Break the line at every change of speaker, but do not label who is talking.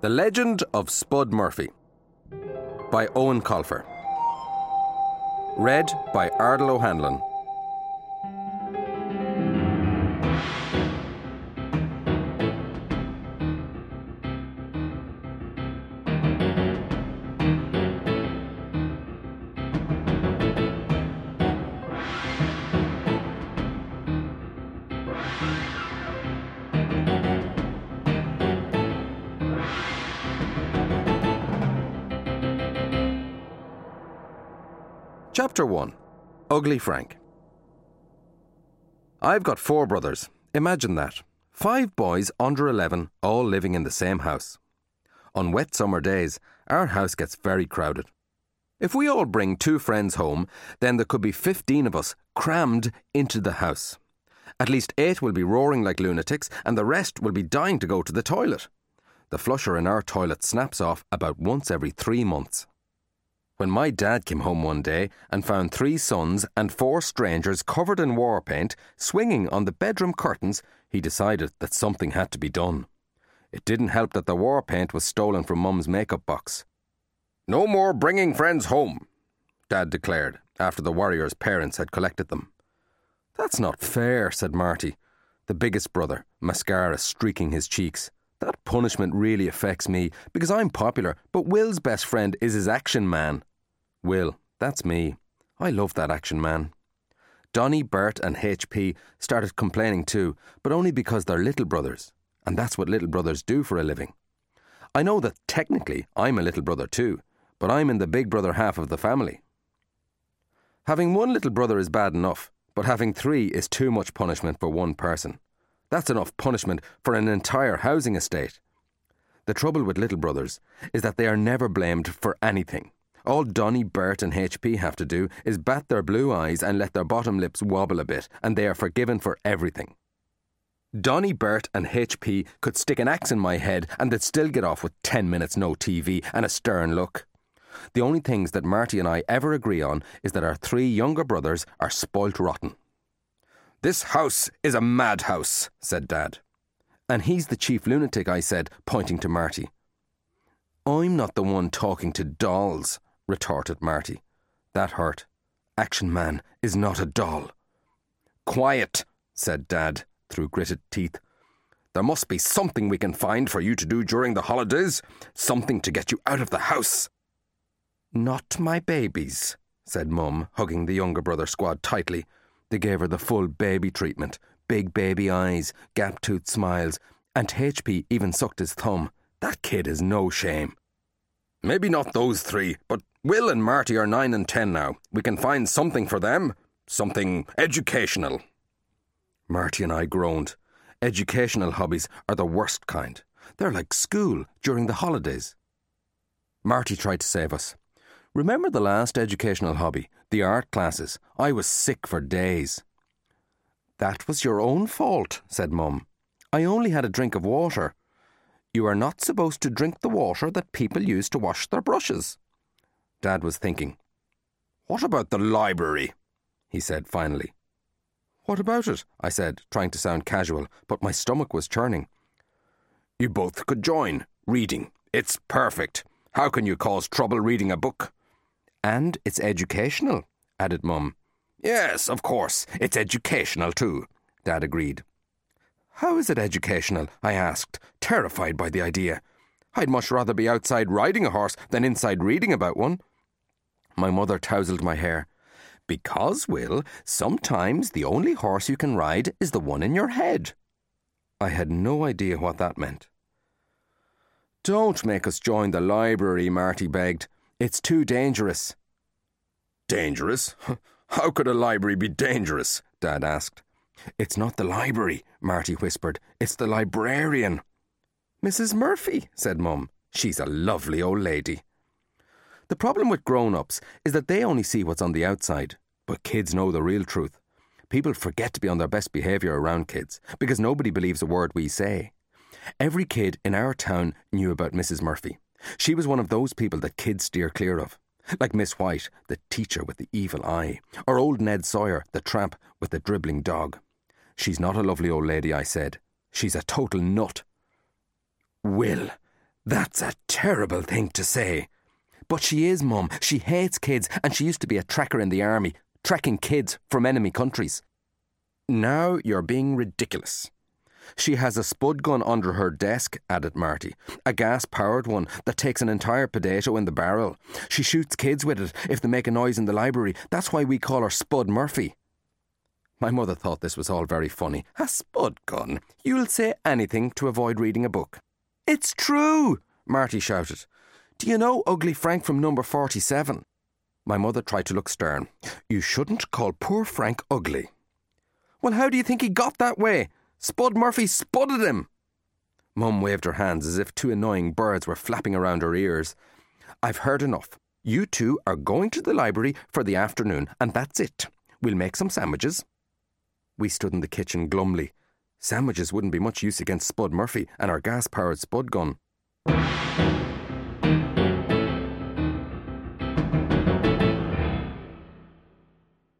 The Legend of Spud Murphy by Eoin Colfer. Read by Ardal O'Hanlon. Chapter 1 Ugly Frank. I've got four brothers. Imagine that. Five boys under 11, all living in the same house. On wet summer days, our house gets very crowded. If we all bring two friends home, then there could be 15 of us crammed into the house. At least eight will be roaring like lunatics, and the rest will be dying to go to the toilet. The flusher in our toilet snaps off about once every three months. When my dad came home one day and found three sons and four strangers covered in war paint swinging on the bedroom curtains, he decided that something had to be done. It didn't help that the war paint was stolen from Mum's makeup box. No more bringing friends home, Dad declared after the warriors' parents had collected them. That's not fair, said Marty, the biggest brother, mascara streaking his cheeks. That punishment really affects me because I'm popular, but Will's best friend is his action man. Will, that's me. I love that action man. Donny, Bert, and HP started complaining too, but only because they're little brothers, and that's what little brothers do for a living. I know that technically I'm a little brother too, but I'm in the big brother half of the family. Having one little brother is bad enough, but having three is too much punishment for one person. That's enough punishment for an entire housing estate. The trouble with little brothers is that they are never blamed for anything. All Donny, Bert, and HP have to do is bat their blue eyes and let their bottom lips wobble a bit, and they are forgiven for everything. Donny, Bert, and HP could stick an axe in my head and they'd still get off with 10 minutes no TV and a stern look. The only things that Marty and I ever agree on is that our three younger brothers are spoilt rotten. This house is a madhouse, said Dad. And he's the chief lunatic, I said, pointing to Marty. I'm not the one talking to dolls, retorted Marty. That hurt. Action Man is not a doll. Quiet, said Dad through gritted teeth. There must be something we can find for you to do during the holidays, something to get you out of the house. Not my babies, said Mum, hugging the younger brother squad tightly. They gave her the full baby treatment big baby eyes, gap toothed smiles, and HP even sucked his thumb. That kid is no shame. Maybe not those three, but Will and Marty are nine and ten now. We can find something for them, something educational. Marty and I groaned. Educational hobbies are the worst kind. They're like school during the holidays. Marty tried to save us. Remember the last educational hobby, the art classes? I was sick for days. That was your own fault, said Mum. I only had a drink of water. You are not supposed to drink the water that people use to wash their brushes. Dad was thinking. What about the library? he said finally. What about it? I said, trying to sound casual, but my stomach was churning. You both could join. Reading. It's perfect. How can you cause trouble reading a book? And it's educational, added Mum. Yes, of course. It's educational too, Dad agreed. How is it educational? I asked, terrified by the idea. I'd much rather be outside riding a horse than inside reading about one. My mother tousled my hair. Because, Will, sometimes the only horse you can ride is the one in your head. I had no idea what that meant. Don't make us join the library, Marty begged. It's too dangerous. Dangerous? How could a library be dangerous? Dad asked. It's not the library, Marty whispered. It's the librarian. Mrs. Murphy, said Mum. She's a lovely old lady. The problem with grown ups is that they only see what's on the outside, but kids know the real truth. People forget to be on their best behaviour around kids because nobody believes a word we say. Every kid in our town knew about Mrs. Murphy. She was one of those people that kids steer clear of. Like Miss White, the teacher with the evil eye, or old Ned Sawyer, the tramp with the dribbling dog. She's not a lovely old lady, I said. She's a total nut. Will, that's a terrible thing to say. But she is, Mum. She hates kids, and she used to be a tracker in the army, tracking kids from enemy countries. Now you're being ridiculous. She has a spud gun under her desk, added Marty. A gas powered one that takes an entire potato in the barrel. She shoots kids with it if they make a noise in the library. That's why we call her Spud Murphy. My mother thought this was all very funny. A spud gun. You'll say anything to avoid reading a book. It's true, Marty shouted. Do you know Ugly Frank from number 47? My mother tried to look stern. You shouldn't call poor Frank ugly. Well, how do you think he got that way? Spud Murphy spudded him. Mum waved her hands as if two annoying birds were flapping around her ears. I've heard enough. You two are going to the library for the afternoon, and that's it. We'll make some sandwiches. We stood in the kitchen glumly. Sandwiches wouldn't be much use against Spud Murphy and our gas powered Spud gun.